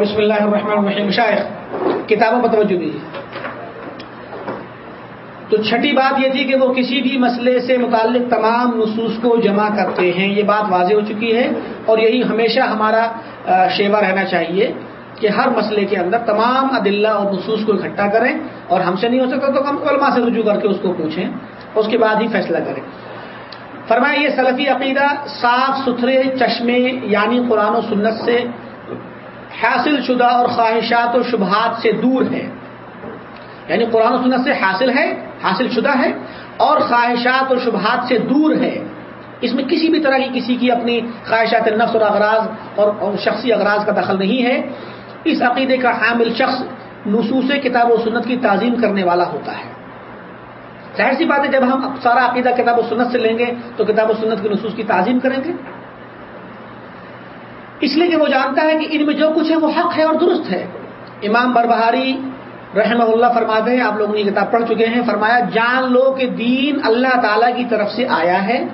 بسم اللہ الرحمن الرحیم. شاید کتابوں پر توجہ دیجیے تو چھٹی بات یہ تھی کہ وہ کسی بھی مسئلے سے متعلق تمام نصوص کو جمع کرتے ہیں۔ یہ بات واضح ہو چکی ہے اور یہی ہمیشہ ہمارا شیوا رہنا چاہیے کہ ہر مسئلے کے اندر تمام عدلہ اور نصوص کو اکٹھا کریں اور ہم سے نہیں ہو سکتا تو ہم علماء سے رجوع کر کے اس کو پوچھیں۔ اس کے بعد ہی فیصلہ کریں۔ فرمایا یہ سلفی عقیدہ صاف ستھرے چشمے یعنی قرآن و سنت سے حاصل شدہ اور خواہشات و شبہات سے دور ہے۔ یعنی قرآن و سنت سے حاصل ہے، حاصل شدہ ہے اور خواہشات اور شبہات سے دور ہے۔ اس میں کسی بھی طرح کی کسی کی اپنی خواہشات نفس اور اغراض اور شخصی اغراض کا دخل نہیں ہے۔ اس عقیدے کا حامل شخص نصوص کتاب و سنت کی تعظیم کرنے والا ہوتا ہے۔ ظاہر سی بات ہے، جب ہم سارا عقیدہ کتاب و سنت سے لیں گے تو کتاب و سنت کے نصوص کی تعظیم کریں گے۔ اس لیے کہ وہ جانتا ہے کہ ان میں جو کچھ ہے وہ حق ہے اور درست ہے۔ امام بربہاری رحمہ اللہ فرماتے ہیں، آپ لوگوں نے کتاب پڑھ چکے ہیں، فرمایا، جان لو کہ دین اللہ تعالی کی طرف سے آیا ہے۔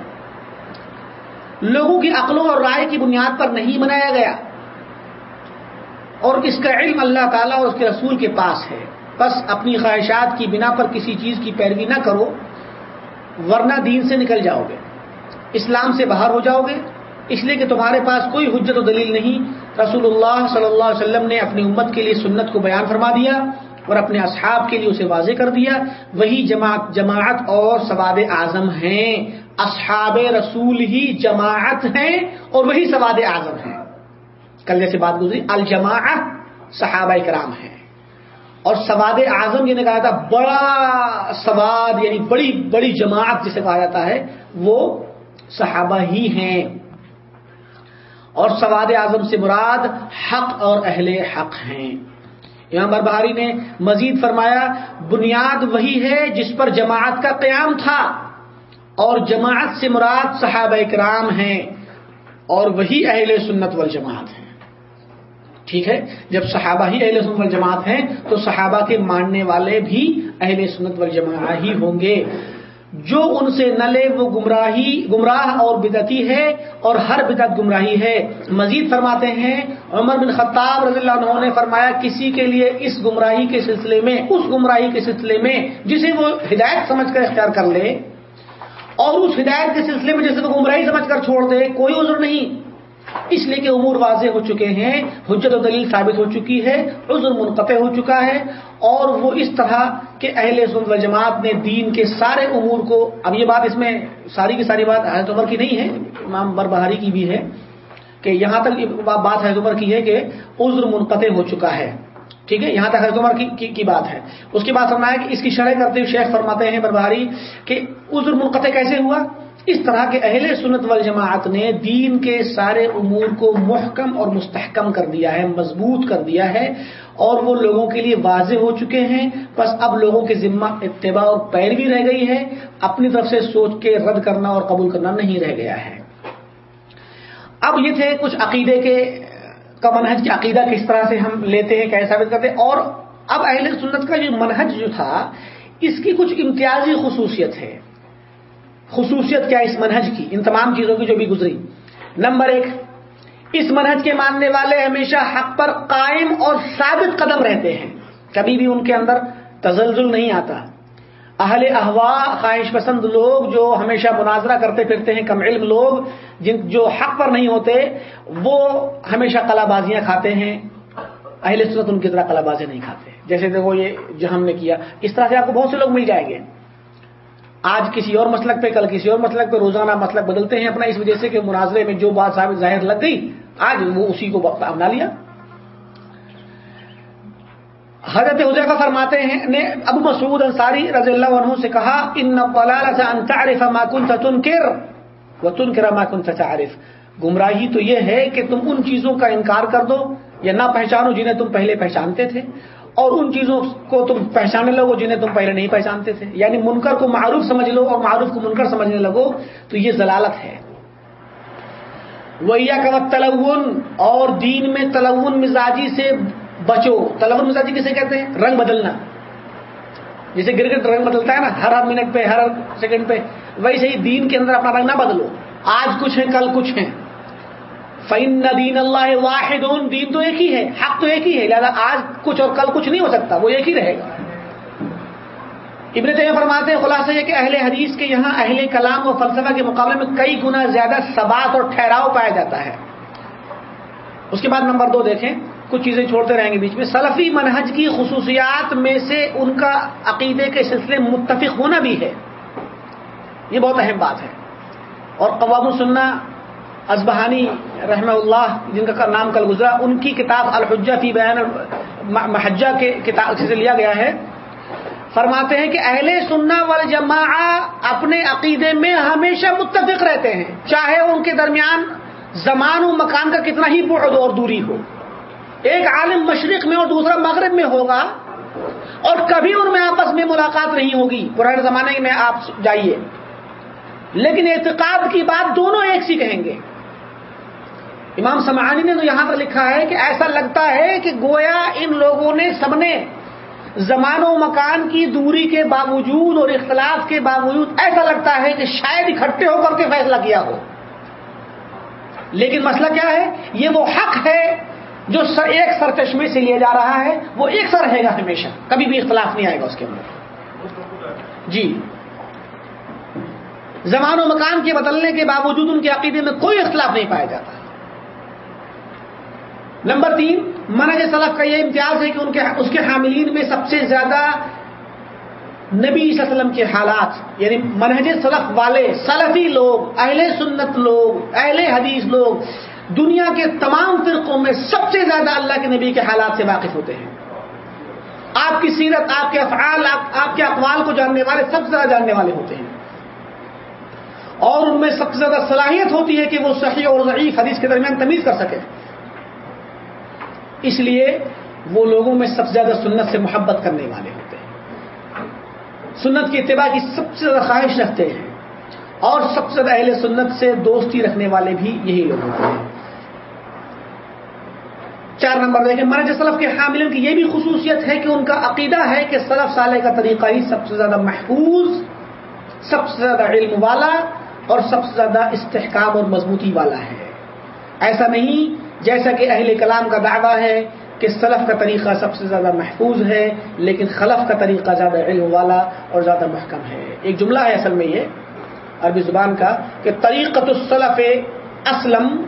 لوگوں کی عقلوں اور رائے کی بنیاد پر نہیں بنایا گیا۔ اور اس کا علم اللہ تعالیٰ اور اس کے رسول کے پاس ہے۔ بس اپنی خواہشات کی بنا پر کسی چیز کی پیروی نہ کرو، ورنہ دین سے نکل جاؤ گے۔ اسلام سے باہر ہو جاؤ گے۔ اس لیے کہ تمہارے پاس کوئی حجت و دلیل نہیں۔ رسول اللہ صلی اللہ علیہ وسلم نے اپنی امت کے لیے سنت کو بیان فرما دیا اور اپنے اصحاب کے لیے اسے واضح کر دیا۔ وہی جماعت جماعت اور سواد اعظم ہیں۔ اصحاب رسول ہی جماعت ہیں اور وہی سواد اعظم ہیں۔ کل جیسے بات گزری۔ الجماعت صحابہ کرام ہیں۔ اور سواد اعظم یہ نے کہا تھا بڑا سواد یعنی بڑی بڑی جماعت جسے کہا جاتا ہے، وہ صحابہ ہی ہیں۔ اور سواد اعظم سے مراد حق اور اہل حق ہیں۔ امام بربہاری نے مزید فرمایا، بنیاد وہی ہے جس پر جماعت کا قیام تھا، اور جماعت سے مراد صحابہ کرام ہیں، اور وہی اہل سنت والجماعت ہیں۔ ٹھیک ہے؟ جب صحابہ ہی اہل سنت والجماعت ہیں، تو صحابہ کے ماننے والے بھی اہل سنت والجماعت ہی ہوں گے۔ جو ان سے نہ لے، وہ گمراہی، گمراہ اور بدتی ہے اور ہر بدت گمراہی ہے۔ مزید فرماتے ہیں، عمر بن خطاب رضی اللہ عنہ نے فرمایا، کسی کے لیے اس گمراہی کے سلسلے میں، اس گمراہی کے سلسلے میں جسے وہ ہدایت سمجھ کر اختیار کر لے اور اس ہدایت کے سلسلے میں جسے وہ گمراہی سمجھ کر چھوڑ دے، کوئی عذر نہیں۔ اس لیے کہ امور واضح ہو چکے ہیں حجت و دلیل ثابت ہو چکی ہے عذر منقطع ہو چکا ہے اور وہ اس طرح کہ اہل سنت و جماعت نے دین کے سارے امور کو اب یہ بات اس میں ساری کی ساری بات حضرت عمر کی نہیں ہے امام بر بہاری کی بھی ہے کہ یہاں تک بات حضرت عمر کی ہے کہ عذر منقطع ہو چکا ہے۔ ٹھیک ہے یہاں تک حضرت عمر کی, کی, کی بات ہے۔ اس کے بعد فرمایا کہ اس کی شرح کرتے ہوئے شیخ فرماتے ہیں بربہاری کہ عذر منقطع کیسے ہوا؟ اس طرح کے اہل سنت والجماعت نے دین کے سارے امور کو محکم اور مستحکم کر دیا ہے، مضبوط کر دیا ہے اور وہ لوگوں کے لیے واضح ہو چکے ہیں۔ بس اب لوگوں کے ذمہ اتباع اور پیروی رہ گئی ہے۔ اپنی طرف سے سوچ کے رد کرنا اور قبول کرنا نہیں رہ گیا ہے۔ اب یہ تھے کچھ عقیدے کے، کا منہج کی عقیدہ کس طرح سے ہم لیتے ہیں کیسا ثابت کرتے ہیں۔ اور اب اہل سنت کا جو منہج جو تھا، اس کی کچھ امتیازی خصوصیت ہے۔ خصوصیت کیا اس منہج کی، ان تمام چیزوں کی جو بھی گزری۔ نمبر ایک، اس منہج کے ماننے والے ہمیشہ حق پر قائم اور ثابت قدم رہتے ہیں۔ کبھی بھی ان کے اندر تزلزل نہیں آتا۔ اہل احوا خواہش پسند لوگ جو ہمیشہ مناظرہ کرتے پھرتے ہیں، کم علم لوگ، جن جو حق پر نہیں ہوتے، وہ ہمیشہ کلا بازیاں کھاتے ہیں۔ اہل سنت ان کی طرح کلا بازی نہیں کھاتے۔ جیسے دیکھو یہ جو ہم نے کیا، اس طرح سے آپ کو بہت سے لوگ مل جائیں گے۔ آج کسی اور مسلک پہ، کل کسی اور مسلک پہ روزانہ مسلک بدلتے ہیں اپنا، اس وجہ سے کہ مناظرے میں جو بات ثابت ظاہر لگ گئی، آج وہ اسی کو اپنا لیا۔ حضرت حضیفہ فرماتے ہیں، نے ابو مسعود انصاری رضی اللہ عنہ سے کہا، ان سے ما كنت تنکر وتنکر ما كنت تعرف. گمراہی تو یہ ہے کہ تم ان چیزوں کا انکار کر دو یا نہ پہچانو جنہیں تم پہلے پہچانتے تھے۔ اور ان چیزوں کو تم پہچاننے لگو جنہیں تم پہلے نہیں پہچانتے تھے۔ یعنی منکر کو معروف سمجھ لو اور معروف کو منکر سمجھنے لگو تو یہ ضلالت ہے۔ ویا کا تلون اور دین میں تلون مزاجی سے بچو۔ تلون مزاجی کسے کہتے ہیں؟ رنگ بدلنا۔ جیسے گرگٹ رنگ بدلتا ہے نا، ہر ہر منٹ پہ ہر سیکنڈ پہ، ویسے ہی دین کے اندر اپنا رنگ نہ بدلو۔ آج کچھ ہیں، کل کچھ ہیں۔ فین دین اللہ واحد، دین تو ایک ہی ہے، حق تو ایک ہی ہے، لہٰذا آج کچھ اور کل کچھ نہیں ہو سکتا، وہ ایک ہی رہے گا۔ ابن تیمیہ فرماتے ہیں، خلاصہ یہ کہ اہل حدیث کے یہاں اہل کلام و فلسفہ کے مقابلے میں کئی گنا زیادہ ثبات اور ٹھہراؤ پایا جاتا ہے۔ اس کے بعد نمبر دو دیکھیں، کچھ چیزیں چھوڑتے رہیں گے بیچ میں۔ سلفی منہج کی خصوصیات میں سے ان کا عقیدے کے سلسلے متفق ہونا بھی ہے۔ یہ بہت اہم بات ہے۔ اور قوام السنہ ازبہانی رحمہ اللہ، جن کا نام کل گزرا، ان کی کتاب الحجہ فی بیان محجہ کے کتاب سے لیا گیا ہے۔ فرماتے ہیں کہ اہل سننا والجماع اپنے عقیدے میں ہمیشہ متفق رہتے ہیں، چاہے ان کے درمیان زمان و مکان کا کتنا ہی بعد اور دوری ہو۔ ایک عالم مشرق میں اور دوسرا مغرب میں ہوگا اور کبھی ان میں آپس میں ملاقات نہیں ہوگی۔ پرانے زمانے میں آپ جائیے۔ لیکن اعتقاد کی بات دونوں ایک سی کہیں گے۔ امام سمعانی نے تو یہاں پر لکھا ہے کہ ایسا لگتا ہے کہ گویا ان لوگوں نے سب نے زمان و مکان کی دوری کے باوجود اور اختلاف کے باوجود ایسا لگتا ہے کہ شاید اکٹھے ہو کر کے فیصلہ کیا ہو۔ لیکن مسئلہ کیا ہے؟ یہ وہ حق ہے جو ایک سر چشمے سے لیا جا رہا ہے۔ وہ ایک سر رہے گا ہمیشہ۔ کبھی بھی اختلاف نہیں آئے گا اس کے اندر۔ جی۔ زمان و مکان کے بدلنے کے باوجود ان کے عقیدے میں کوئی اختلاف نہیں پایا جاتا۔ نمبر تین منج سلف کا یہ امتیاز ہے کہ ان کے اس کے حاملین میں سب سے زیادہ نبی صلی اللہ علیہ وسلم کے حالات یعنی منہج سلف والے، سلفی لوگ، اہل سنت لوگ، اہل حدیث لوگ، دنیا کے تمام فرقوں میں سب سے زیادہ اللہ کے نبی کے حالات سے واقف ہوتے ہیں۔ آپ کی سیرت، آپ کے افعال، آپ کے اقوال کو جاننے والے سب سے زیادہ جاننے والے ہوتے ہیں۔ اور ان میں سب سے زیادہ صلاحیت ہوتی ہے کہ وہ صحیح اور ضعیف حدیث کے درمیان تمیز کر سکے اس لیے وہ لوگوں میں سب سے زیادہ سنت سے محبت کرنے والے ہوتے ہیں۔ سنت کی اتباع کی سب سے زیادہ خواہش رکھتے ہیں۔ اور سب سے زیادہ اہل سنت سے دوستی رکھنے والے بھی یہی لوگ ہوتے ہیں۔ چار نمبر دیکھیں، مرج سلف کے حامل کی یہ بھی خصوصیت ہے کہ ان کا عقیدہ ہے کہ سلف سالے کا طریقہ ہی سب سے زیادہ محفوظ، سب سے زیادہ علم والا اور سب سے زیادہ استحکام اور مضبوطی والا ہے۔ ایسا نہیں جیسا کہ اہل کلام کا دعویٰ ہے کہ سلف کا طریقہ سب سے زیادہ محفوظ ہے، لیکن خلف کا طریقہ زیادہ علم والا اور زیادہ محکم ہے۔ ایک جملہ ہے اصل میں یہ، عربی زبان کا، کہ طریقت السلف اسلم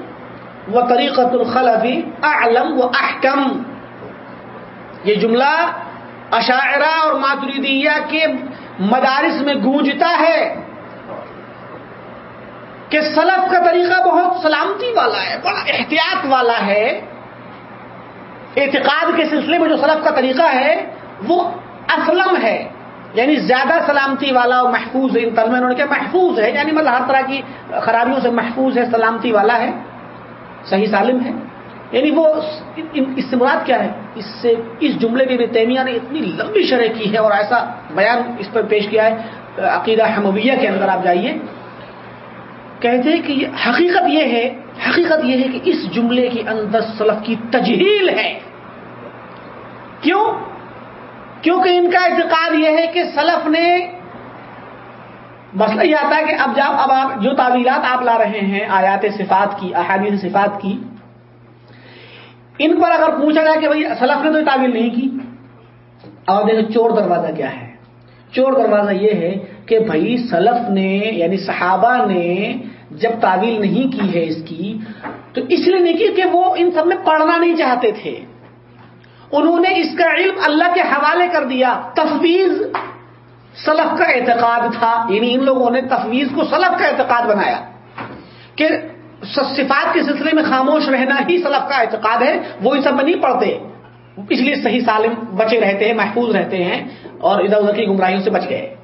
و طریقت الخلف اعلم و احکم۔ یہ جملہ اشاعرہ اور ماتریدیہ کے مدارس میں گونجتا ہے۔ کہ سلف کا طریقہ بہت سلامتی والا ہے، بڑا احتیاط والا ہے۔ اعتقاد کے سلسلے میں جو سلف کا طریقہ ہے، وہ اسلم ہے۔ یعنی زیادہ سلامتی والا اور محفوظ ہے ان انہوں نے کیا محفوظ ہے یعنی مطلب ہر طرح کی خرابیوں سے محفوظ ہے، سلامتی والا ہے۔ صحیح سالم ہے۔ یعنی وہ اس سے مراد کیا ہے؟ اس سے اس جملے میں تیمیہ نے اتنی لمبی شرح کی ہے اور ایسا بیان اس پر پیش کیا ہے، عقیدہ حمویہ کے اندر آپ جائیے۔ کہتے ہیں کہ حقیقت یہ ہے، حقیقت یہ ہے کہ اس جملے کے اندر سلف کی تجہیل ہے۔ کیوں؟ کیونکہ ان کا اعتقاد یہ ہے کہ سلف نے مسئلہ یہ آتا ہے کہ اب جب اب آپ جو تعویلات آپ لا رہے ہیں، آیات صفات کی، احادیث صفات کی، ان پر اگر پوچھا جائے کہ بھائی سلف نے تو تعویل نہیں کی، اور دیکھیں چور دروازہ کیا ہے۔ چور دروازہ یہ ہے کہ بھائی سلف نے یعنی صحابہ نے جب تعویل نہیں کی ہے اس کی، تو اس لیے نہیں کی کہ وہ ان سب میں پڑھنا نہیں چاہتے تھے۔ انہوں نے اس کا علم اللہ کے حوالے کر دیا۔ تفویض سلف کا اعتقاد تھا۔ یعنی ان لوگوں نے تفویض کو سلف کا اعتقاد بنایا۔ کہ صفات کے سلسلے میں خاموش رہنا ہی سلف کا اعتقاد ہے، وہ ان سب میں نہیں پڑھتے۔ اس لیے صحیح سالم بچے رہتے ہیں، محفوظ رہتے ہیں اور ادھر ادھر کی گمراہیوں سے بچ گئے۔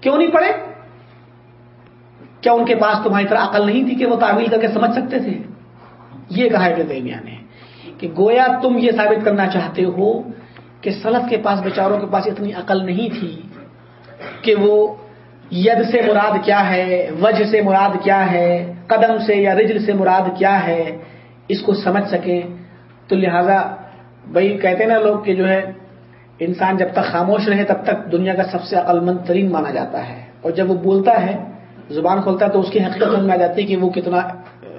کیوں نہیں پڑھے؟ کیا ان کے پاس تمہاری طرح عقل نہیں تھی کہ وہ تعمیل کر کے سمجھ سکتے تھے؟ یہ کہا ہے تیمیہ نے کہ گویا تم یہ ثابت کرنا چاہتے ہو کہ سلف کے پاس بیچاروں کے پاس اتنی عقل نہیں تھی کہ وہ ید سے مراد کیا ہے، وجہ سے مراد کیا ہے، قدم سے یا رجل سے مراد کیا ہے، اس کو سمجھ سکیں۔ تو لہذا بھائی کہتے نا لوگ کہ جو ہے انسان جب تک خاموش رہے تب تک دنیا کا سب سے عقل مند ترین مانا جاتا ہے۔ اور جب وہ بولتا ہے، زبان کھولتا ہے، تو اس کی حقیقت میں آ جاتی ہے کہ وہ کتنا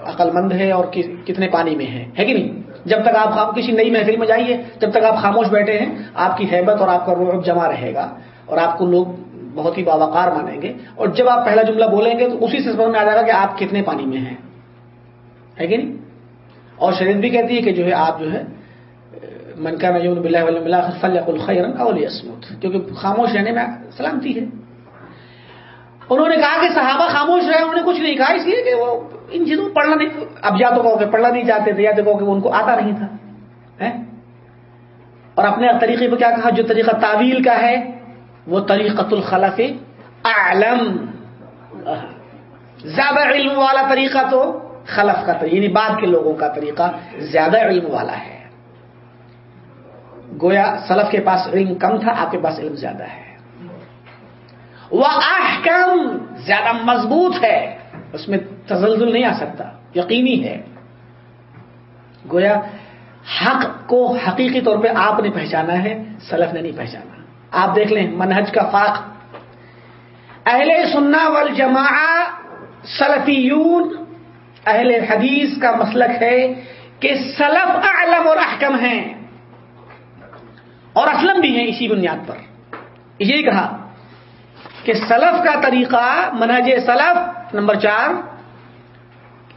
عقل مند ہے اور کتنے پانی میں ہے۔ ہے کہ نہیں؟ جب تک آپ کسی نئی محفل میں جائیے، جب تک آپ خاموش بیٹھے ہیں، آپ کی حیبت اور آپ کا روح جمع رہے گا اور آپ کو لوگ بہت ہی باوقار مانیں گے۔ اور جب آپ پہلا جملہ بولیں گے، تو اسی سے سمجھ میں آ جائے گا کہ آپ کتنے پانی میں ہیں۔ ہے کہ نہیں؟ اور شریعت بھی کہتی ہے کہ جو ہے، آپ جو ہے من کا نجم بلّہ فلق الخیرن اول اسمت کیونکہ خاموش رہنے میں سلامتی ہے۔ انہوں نے کہا کہ صحابہ خاموش رہے، انہوں نے کچھ نہیں کہا، اس لیے کہ وہ ان چیزوں کو پڑھنا نہیں، اب یا تو کہو کہ پڑھنا نہیں چاہتے تھے، یا تو کہو کہ ان کو آتا نہیں تھا اور اپنے طریقے پہ کیا کہا؟ جو طریقہ تعویل کا ہے، وہ طریقت الخلف اعلم۔ زیادہ علم والا طریقہ تو خلف کا طریقہ یعنی بعد کے لوگوں کا طریقہ زیادہ علم والا ہے۔ گویا سلف کے پاس علم کم تھا، آپ کے پاس علم زیادہ ہے۔ وہ احکم زیادہ مضبوط ہے۔ اس میں تزلزل نہیں آ سکتا، یقینی ہے۔ گویا حق کو حقیقی طور پہ آپ نے پہچانا ہے، سلف نے نہیں پہچانا۔ آپ دیکھ لیں، منہج کا فاق۔ اہل سننا والجماع سلفیون، اہل حدیث کا مسلک ہے کہ سلف اعلم اور احکم ہیں۔ اور اسلم بھی ہیں اسی بنیاد پر۔ یہی کہا کہ سلف کا طریقہ منہج سلف نمبر چار،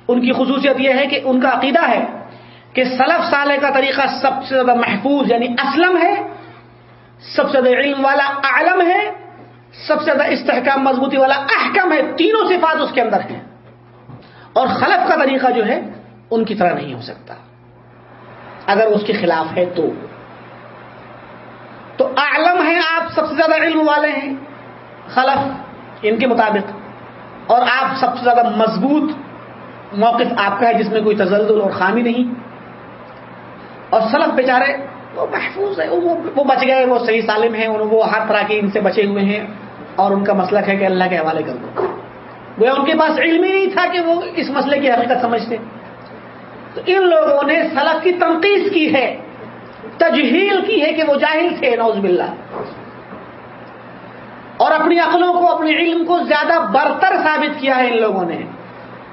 ان کی خصوصیت یہ ہے کہ ان کا عقیدہ ہے کہ سلف سالے کا طریقہ سب سے زیادہ محفوظ یعنی اسلم ہے، سب سے زیادہ علم والا عالم ہے، سب سے زیادہ استحکام مضبوطی والا احکم ہے، تینوں صفات اس کے اندر ہیں۔ اور خلف کا طریقہ جو ہے، ان کی طرح نہیں ہو سکتا۔ اگر اس کے خلاف ہے تو۔ تو عالم ہیں آپ سب سے زیادہ علم والے ہیں، خلف، ان کے مطابق۔ اور آپ سب سے زیادہ مضبوط موقف آپ کا ہے، جس میں کوئی تزلزل اور خامی نہیں۔ اور سلف بیچارے، وہ محفوظ ہے وہ بچ گئے، وہ صحیح سالم ہیں وہ ہر طرح کے ان سے بچے ہوئے ہیں۔ اور ان کا مسلک ہے کہ اللہ کے حوالے کر دو۔ وہ ان کے پاس علم ہی نہیں تھا کہ وہ اس مسئلے کی حقیقت سمجھتے۔ تو ان لوگوں نے سلف کی تنقید کی ہے۔ تجہیل کی ہے کہ وہ جاہل تھے نوز باللہ۔ اور اپنی عقلوں کو اپنے علم کو زیادہ برتر ثابت کیا ہے ان لوگوں نے۔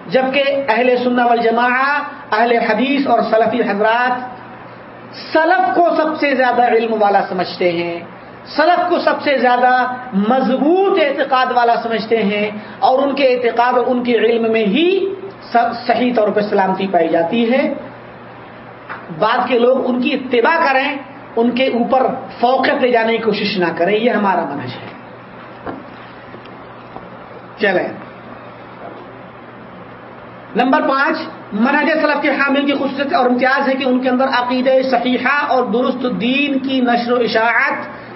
جبکہ اہل سننا والجماع اہل حدیث اور سلفی حضرات سلف کو سب سے زیادہ علم والا سمجھتے ہیں، سلف کو سب سے زیادہ مضبوط اعتقاد والا سمجھتے ہیں، اور ان کے اعتقاد اور ان کے علم میں ہی سب صحیح طور پہ سلامتی پائی جاتی ہے۔ بعد کے لوگ ان کی اتباع کریں، ان کے اوپر فوقت لے جانے کی کوشش نہ کریں، یہ ہمارا منج ہے۔ چلیں۔ نمبر پانچ، منہج سلف کے حامل کی خصوصیت اور امتیاز ہے کہ ان کے اندر عقید صحیحہ اور درست دین کی نشر و اشاعت،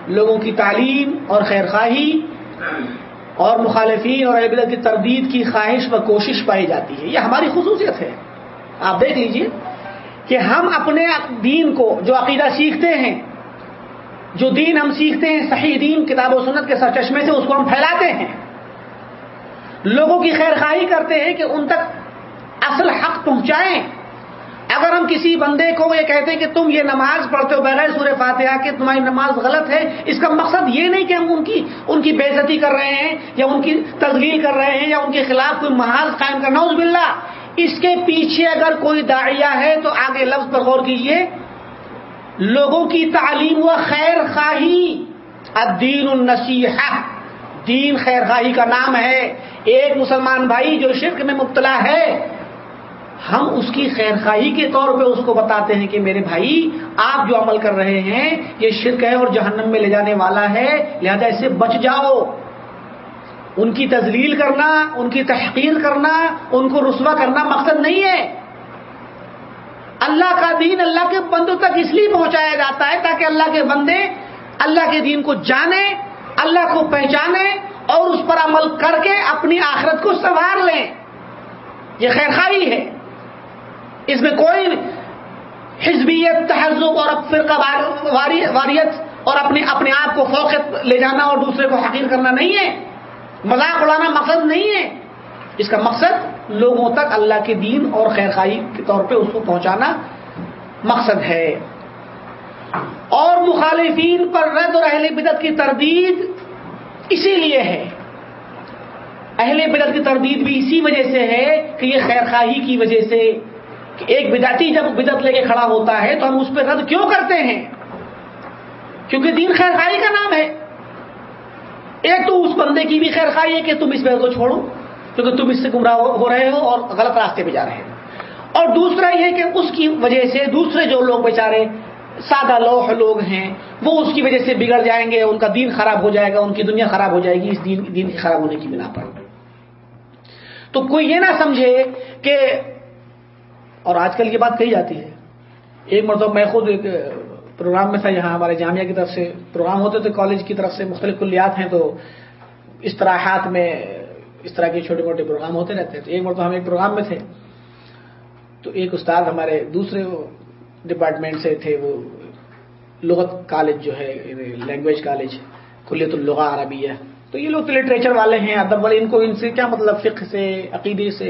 لوگوں کی تعلیم اور خیر خواہی اور مخالفین اور عبرت کی تردید کی خواہش و کوشش پائی جاتی ہے۔ یہ ہماری خصوصیت ہے۔ آپ دیکھ لیجیے۔ کہ ہم اپنے دین کو جو عقیدہ سیکھتے ہیں، جو دین ہم سیکھتے ہیں، صحیح دین کتاب و سنت کے سر چشمے سے اس کو ہم پھیلاتے ہیں۔ لوگوں کی خیر خواہی کرتے ہیں کہ ان تک اصل حق پہنچائیں۔ اگر ہم کسی بندے کو یہ کہتے ہیں کہ تم یہ نماز پڑھتے ہو بغیر سورہ فاتحہ کہ تمہاری نماز غلط ہے، اس کا مقصد یہ نہیں کہ ہم ان کی ان کی بےزتی کر رہے ہیں یا ان کی تزلیل کر رہے ہیں یا ان کے خلاف کوئی محاذ قائم کرنا۔ اس بلّہ اس کے پیچھے اگر کوئی داعیہ ہے تو آگے لفظ پر غور کیجیے لوگوں کی تعلیم و خیر خواہی۔ الدین النصیحہ۔ دین خیر خواہی کا نام ہے۔ ایک مسلمان بھائی جو شرک میں مبتلا ہے، ہم اس کی خیر خواہی کے طور پہ اس کو بتاتے ہیں کہ میرے بھائی، آپ جو عمل کر رہے ہیں، یہ شرک ہے اور جہنم میں لے جانے والا ہے، لہذا اس سے بچ جاؤ۔ ان کی تزلیل کرنا، ان کی تحقیر کرنا، ان کو رسوا کرنا مقصد نہیں ہے۔ اللہ کا دین اللہ کے بندوں تک اس لیے پہنچایا جاتا ہے تاکہ اللہ کے بندے اللہ کے دین کو جانے، اللہ کو پہچانے اور اس پر عمل کر کے اپنی آخرت کو سنوار لیں۔ یہ خیر خواہی ہے۔ اس میں کوئی حزبیت تہذب اور فرقہ واریت اور اپنے اپنے آپ کو فوقت لے جانا اور دوسرے کو حقیر کرنا نہیں ہے۔ مذاق اڑانا مقصد نہیں ہے۔ اس کا مقصد لوگوں تک اللہ کے دین اور خیر خائی کے طور پہ اس کو پہنچانا مقصد ہے۔ اور مخالفین پر رد اور اہل بدت کی تردید اسی لیے ہے۔ اہل بدت کی تردید بھی اسی وجہ سے ہے کہ یہ خیر خواہی کی وجہ سے کہ ایک بدعتی جب بدت لے کے کھڑا ہوتا ہے تو ہم اس پہ رد کیوں کرتے ہیں؟ کیونکہ دین خیر خواہی کا نام ہے۔ ایک تو اس بندے کی بھی خیر خواہی ہے کہ تم اس بہت کو چھوڑو، کیونکہ تم اس سے گمراہ ہو رہے ہو اور غلط راستے پہ جا رہے ہو۔ اور دوسرا یہ کہ اس کی وجہ سے دوسرے جو لوگ بیچارے سادہ لوح لوگ ہیں، وہ اس کی وجہ سے بگڑ جائیں گے، ان کا دین خراب ہو جائے گا، ان کی دنیا خراب ہو جائے گی، اس دین دین خراب ہونے کی بنا پر۔ تو کوئی یہ نہ سمجھے کہ اور آج کل یہ بات کہی جاتی ہے۔ ایک مرتبہ میں خود ایک پروگرام میں تھا، یہاں ہمارے جامعہ کی طرف سے پروگرام ہوتے تھے، کالج کی طرف سے مختلف کلیات ہیں، تو اس طرح میں اس طرح کے چھوٹے موٹے پروگرام ہوتے رہتے ہیں تو ایک مرتبہ ہم ایک پروگرام میں تھے، تو ایک استاد ہمارے دوسرے ڈپارٹمنٹ سے تھے، وہ لغت کالج جو ہے لینگویج کالج کلیت الغا عربی ہے تو یہ لوگ لٹریچر والے ہیں، ادب والے، ان کو ان سے کیا مطلب؟ فقہ سے، عقیدے سے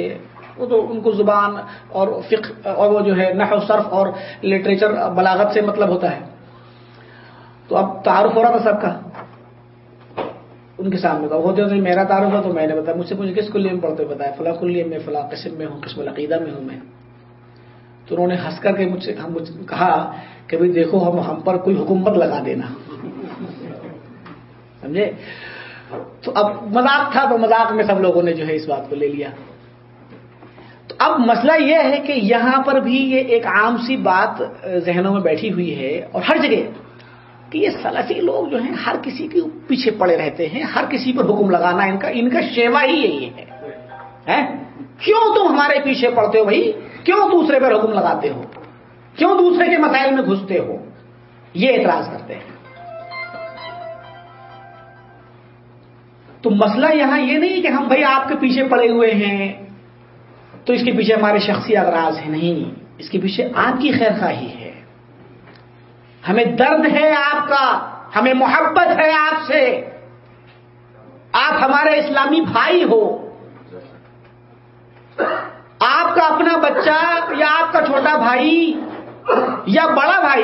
وہ تو ان کو زبان اور فقہ اور وہ جو ہے نحو، صرف اور لٹریچر بلاغت سے مطلب ہوتا ہے۔ تو اب تعارف ہو رہا تھا سب کا؟ ان کے سامنے کا ہوتے ہوتے میرا تعارف ہوا تو میں نے بتایا، مجھ سے مجھے کس کلیے میں پڑھتے بتایا، فلاں کلیے میں، فلاں قسم میں ہوں، قسم العقیدہ میں ہوں میں۔ تو انہوں نے ہنس کر کے مجھ سے کہا کہ بھائی دیکھو، ہم ہم پر کوئی حکومت لگا دینا۔ سمجھے؟ تو اب مذاق تھا تو مذاق میں سب لوگوں نے جو ہے اس بات کو لے لیا۔ اب مسئلہ یہ ہے کہ یہاں پر بھی یہ ایک عام سی بات ذہنوں میں بیٹھی ہوئی ہے اور ہر جگہ کہ یہ سلفی لوگ جو ہیں ہر کسی کے پیچھے پڑے رہتے ہیں، ہر کسی پر حکم لگانا ان کا ان کا شیوا ہی یہی ہے۔ کیوں تم ہمارے پیچھے پڑتے ہو بھائی؟ کیوں دوسرے پر حکم لگاتے ہو؟ کیوں دوسرے کے مسائل میں گھستے ہو؟ یہ اعتراض کرتے ہیں۔ تو مسئلہ یہاں یہ نہیں کہ ہم بھائی آپ کے پیچھے پڑے ہوئے ہیں۔ تو اس کے پیچھے ہمارے شخصی اغراض ہیں، نہیں۔ اس کے پیچھے آپ کی خیر خواہی ہے۔ ہمیں درد ہے آپ کا، ہمیں محبت ہے آپ سے۔ آپ ہمارے اسلامی بھائی ہو۔ آپ کا اپنا بچہ یا آپ کا چھوٹا بھائی یا بڑا بھائی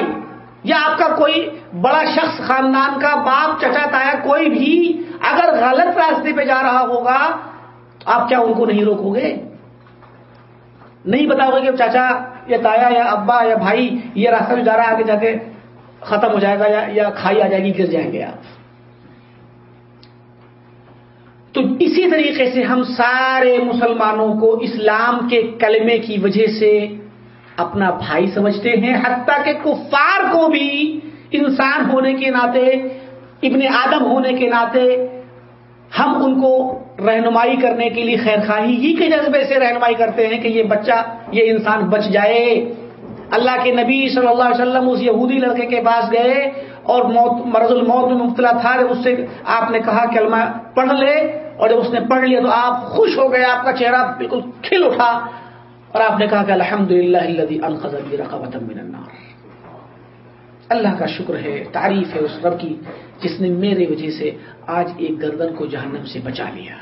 یا آپ کا کوئی بڑا شخص، خاندان کا باپ، چچا، تایا، کوئی بھی اگر غلط راستے پہ جا رہا ہوگا تو آپ کیا ان کو نہیں روکو گے؟ نہیں بتاؤ گے کہ چاچا یا تایا یا ابا یا بھائی یہ راستہ جو جا رہا ہے آگے جا کے ختم ہو جائے گا یا کھائی آ جائے گی، گر جائیں گے آپ۔ تو اسی طریقے سے ہم سارے مسلمانوں کو اسلام کے کلمے کی وجہ سے اپنا بھائی سمجھتے ہیں، حتیٰ کہ کفار کو بھی انسان ہونے کے ناطے، ابن آدم ہونے کے ناطے ہم ان کو رہنمائی کرنے کے لیے خیر خواہی ہی کے جذبے سے رہنمائی کرتے ہیں کہ یہ بچہ، یہ انسان بچ جائے۔ اللہ کے نبی صلی اللہ علیہ وسلم اس یہودی لڑکے کے پاس گئے اور موت، مرض الموت میں مبتلا تھا۔ اس سے آپ نے کہا کہ پڑھ لے۔ اور جب اس نے پڑھ لیا تو آپ خوش ہو گئے، آپ کا چہرہ بالکل کھل اٹھا۔ اور آپ نے کہا کہ الحمد للہ اللہ اللہ کا شکر ہے، تعریف ہے اس رب کی، جس نے میرے وجہ سے آج ایک گردن کو جہنم سے بچا لیا۔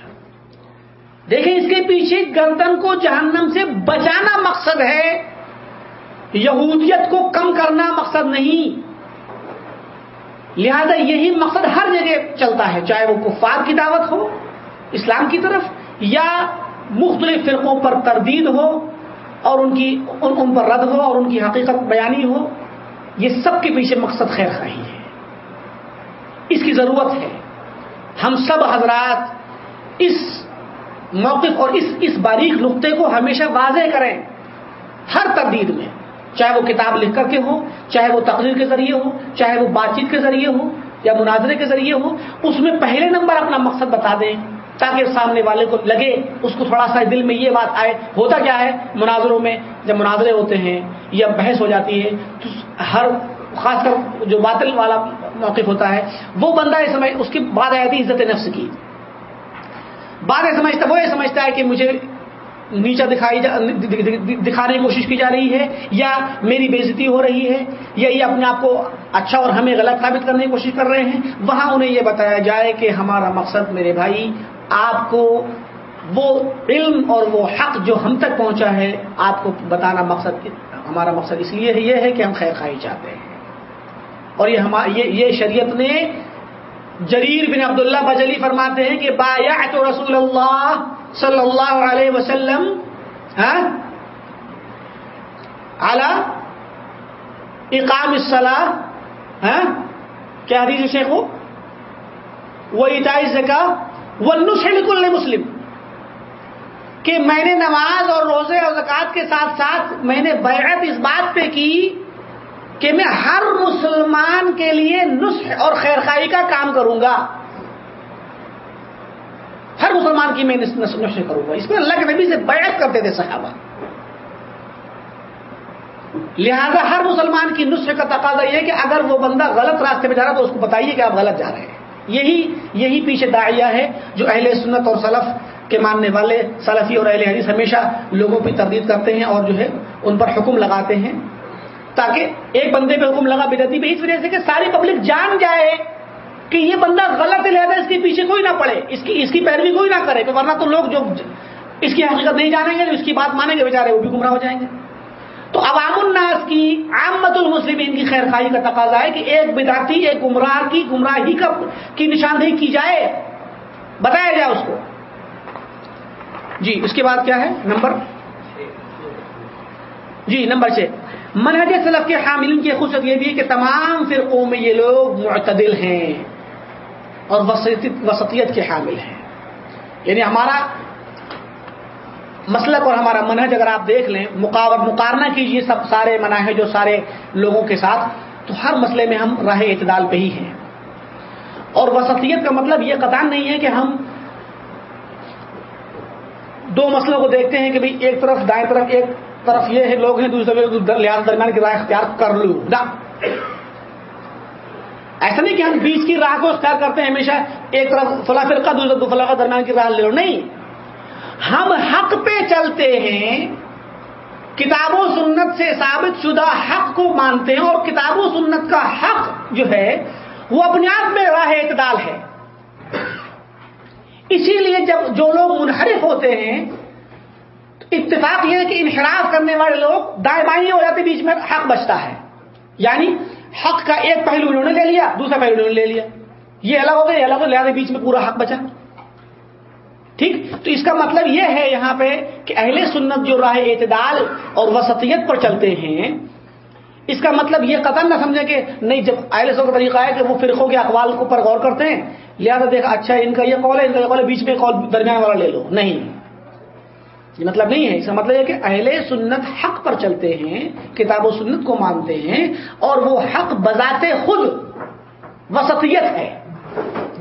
دیکھیں، اس کے پیچھے گردن کو جہنم سے بچانا مقصد ہے۔ یہودیت کو کم کرنا مقصد نہیں۔ لہذا یہی مقصد ہر جگہ چلتا ہے، چاہے وہ کفار کی دعوت ہو، اسلام کی طرف، یا مختلف فرقوں پر تردید ہو اور ان کی، ان پر رد ہو اور ان کی حقیقت بیانی ہو۔ یہ سب کے پیچھے مقصد خیر خواہی ہے۔ اس کی ضرورت ہے۔ ہم سب حضرات اس موقف اور اس اس باریک نقطے کو ہمیشہ واضح کریں۔ ہر تردید میں، چاہے وہ کتاب لکھ کر کے ہو، چاہے وہ تقریر کے ذریعے ہو، چاہے وہ بات چیت کے ذریعے ہو یا مناظرے کے ذریعے ہو، اس میں پہلے نمبر اپنا مقصد بتا دیں۔ تاکہ سامنے والے کو لگے اس کو تھوڑا سا دل میں یہ بات آئے۔ ہوتا کیا ہے؟ مناظروں میں جب مناظرے ہوتے ہیں یا بحث ہو جاتی ہے، تو ہر، خاص کر جو باطل والا موقف ہوتا ہے، وہ بندہ یہ سمجھ، اس کی بات آئی تھی عزت نفس کی۔ بات یہ سمجھتا، وہ یہ سمجھتا ہے کہ مجھے نیچا دکھائی دکھانے کی کوشش کی جا رہی ہے، یا میری بےزتی ہو رہی ہے، یا یہ اپنے آپ کو اچھا اور ہمیں غلط ثابت کرنے کی کوشش کر رہے ہیں۔ وہاں انہیں یہ بتایا جائے کہ ہمارا مقصد میرے بھائی آپ کو وہ علم اور وہ حق جو ہم تک پہنچا ہے، آپ کو بتانا مقصد ہمارا مقصد اس لیے یہ ہے کہ ہم خیر خواہی چاہتے ہیں۔ اور یہ یہ شریعت نے جریر بن عبداللہ بجلی فرماتے ہیں کہ بایعت رسول اللہ صلی اللہ علیہ وسلم ہاں، اعلی اقام الصلاح ہاں، کیا حدیث شیخ وہ؟ اتائی زکا وہ نسل مسلم کہ میں نے نماز اور روزے اور زکوٰۃ کے ساتھ ساتھ میں نے بیعت اس بات پہ کی کہ میں ہر مسلمان کے لیے نسخ اور خیر خائی کا کام کروں گا۔ ہر مسلمان کی میں نسخ کروں گا۔ اس میں اللہ کے نبی سے بیعت کرتے تھے صحابہ۔ لہذا ہر مسلمان کی نسخ کا تقاضا یہ کہ اگر وہ بندہ غلط راستے پہ جا رہا تو اس کو بتائیے کہ آپ غلط جا رہے ہیں۔ یہی یہی پیچھے داعیہ ہے جو اہل سنت اور سلف کے ماننے والے سلفی اور اہل حدیث ہمیشہ لوگوں پہ تردید کرتے ہیں اور جو ہے ان پر حکم لگاتے ہیں تاکہ ایک بندے پہ حکم لگا بدتی پہ اس وجہ سے کہ ساری پبلک جان جائے کہ یہ بندہ غلط لہٰذا اس کے پیچھے کوئی نہ پڑے، اس کی اس کی پیروی کوئی نہ کرے، ورنہ تو لوگ جو اس کی حقیقت نہیں جانیں گے، جو اس کی بات مانیں گے، بیچارے وہ بھی گمراہ ہو جائیں گے۔ تو عوام الناس کی، عامت المسلمین کی خیر خائی کا تقاضا ہے کہ ایک بداتی ایک گمراہ کی گمراہی کا کی نشاندہی کی جائے؟ بتایا جائے اس کو۔ جی اس کے بعد کیا ہے؟ نمبر؟ جی نمبر چھ۔ منہج سلف کے حامل کی خصوصیت یہ بھی ہے کہ تمام فرقوں میں یہ لوگ معتدل ہیں اور وسطیت کے حامل ہیں۔ یعنی ہمارا مسلک اور ہمارا منہج اگر آپ دیکھ لیں مقارنہ کیجیے سب سارے مناہج جو سارے لوگوں کے ساتھ، تو ہر مسئلے میں ہم راہ اعتدال پہ ہی ہیں۔ اور وسطیت کا مطلب یہ قطع نہیں ہے کہ ہم دو مسئلوں کو دیکھتے ہیں کہ بھئی ایک طرف دائیں طرف، ایک طرف یہ ہے، لوگ ہیں، دوسرے لحاظ درمیان کی راہ اختیار کر لوں نہ ایسا نہیں کہ ہم بیچ کی راہ کو اختیار کرتے ہیں ہمیشہ، ایک طرف فلاں فرقہ دوسرا فلاں درمیان کی راہ لے لو۔ نہیں۔ ہم حق پہ چلتے ہیں، کتاب و سنت سے ثابت شدہ حق کو مانتے ہیں اور کتاب و سنت کا حق جو ہے، وہ اپنے آپ میں راہ اعتدال ہے۔ اسی لیے جب جو لوگ منحرف ہوتے ہیں اتفاق یہ ہے کہ انحراف کرنے والے لوگ دائیں بائیں ہو جاتے، بیچ میں حق بچتا ہے۔ یعنی حق کا ایک پہلو انہوں نے لے لیا، دوسرا پہلو انہوں نے لے لیا۔ یہ الگ ہو گیا الگ ہو لہٰذا بیچ میں پورا حق بچا۔ تو اس کا مطلب یہ ہے یہاں پہ کہ اہل سنت جو راہ اعتدال اور وسطیت پر چلتے ہیں، اس کا مطلب یہ قطن نہ سمجھے کہ نہیں، جب اہل سنت کا طریقہ ہے کہ وہ فرقوں کے اقوال کو پر غور کرتے ہیں، لہٰذا دیکھا اچھا ان کا یہ قول ہے، ان کا یہ قول ہے، بیچ میں قول درمیان والا لے لو۔ نہیں۔ یہ مطلب نہیں ہے۔ اس کا مطلب یہ کہ اہل سنت حق پر چلتے ہیں، کتاب و سنت کو مانتے ہیں اور وہ حق بذات خود وسطیت ہے۔